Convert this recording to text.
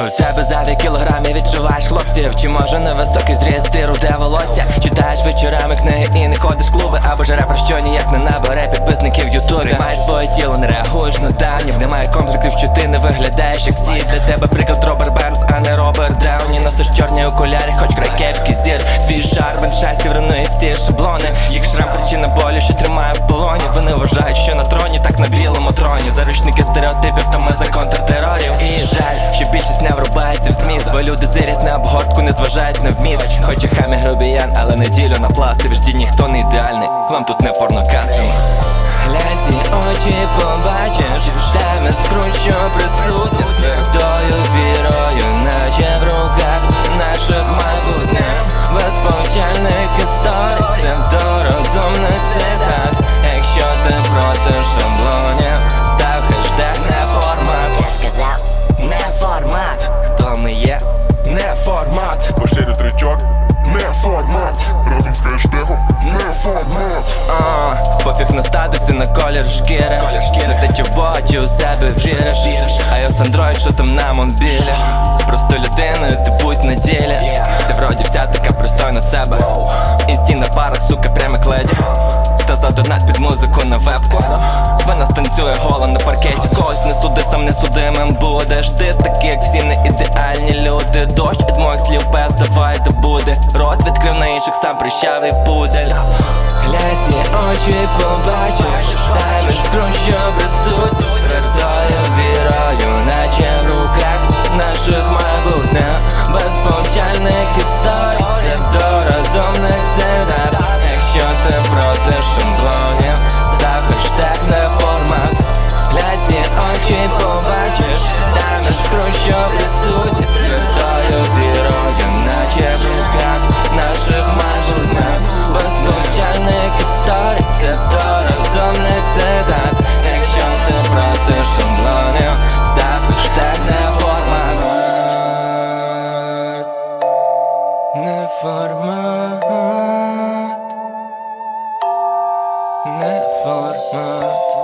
У тебе зайві кілограмів відчуваєш хлопців. Чи може невисокий зріст, ти руде волосся? Читаєш вечорами книги і не ходиш в клуби. Або ж репер, що ніяк не набере підписників в ютубі Маєш своє тіло, не реагуєш на дані. Немає комплексів, що ти не виглядаєш як всі Для тебе приклад Роберт Бернс, а не Роберт Дауні. Носиш чорні окулярі, хоч крайкевський зір. Свій шармен шастів руйнує всі шаблони. Їх шрам причина болю, що тримає в полоні. Вони вважають, що на троні, так на білому троні. Заручники стереотипів, та ми за контртерорів. І жаль, що більшість не врубається в зміст Бо люди зирять на обгортку, не зважають на вміст. Хоч і хамі грубіян, але неділю на пласти Вжді ніхто не ідеальний, вам тут не порнокастинг Глянь ці очі побачиш Теми скруть, колір шкіри. Ти чи в у себе віриш? А я Android, що там на мобілі? Просто людиною ти будь на ділі. Це вроді вся така пристойна себе. Інсті на парах, сука, прямо кледі Та задонат під музику на вебку. Вона станцює гола на паркеті. Когось не суди, сам не судимим будеш. Ти такий, як всі не ідеальні люди. Дощ із моїх слів пес, давай де буде Рот відкрив на інших, сам прищавий пудель. Глянь ці очі побачиш Дай між що З твердою вірою, наче в руках наших майбутніх Без повчальних історій Псевдорозумних цитат Якщо ти проти шаблонів Став хештег не формат. Глянь ці очі побачиш Дай між що присутні Не формат Не формат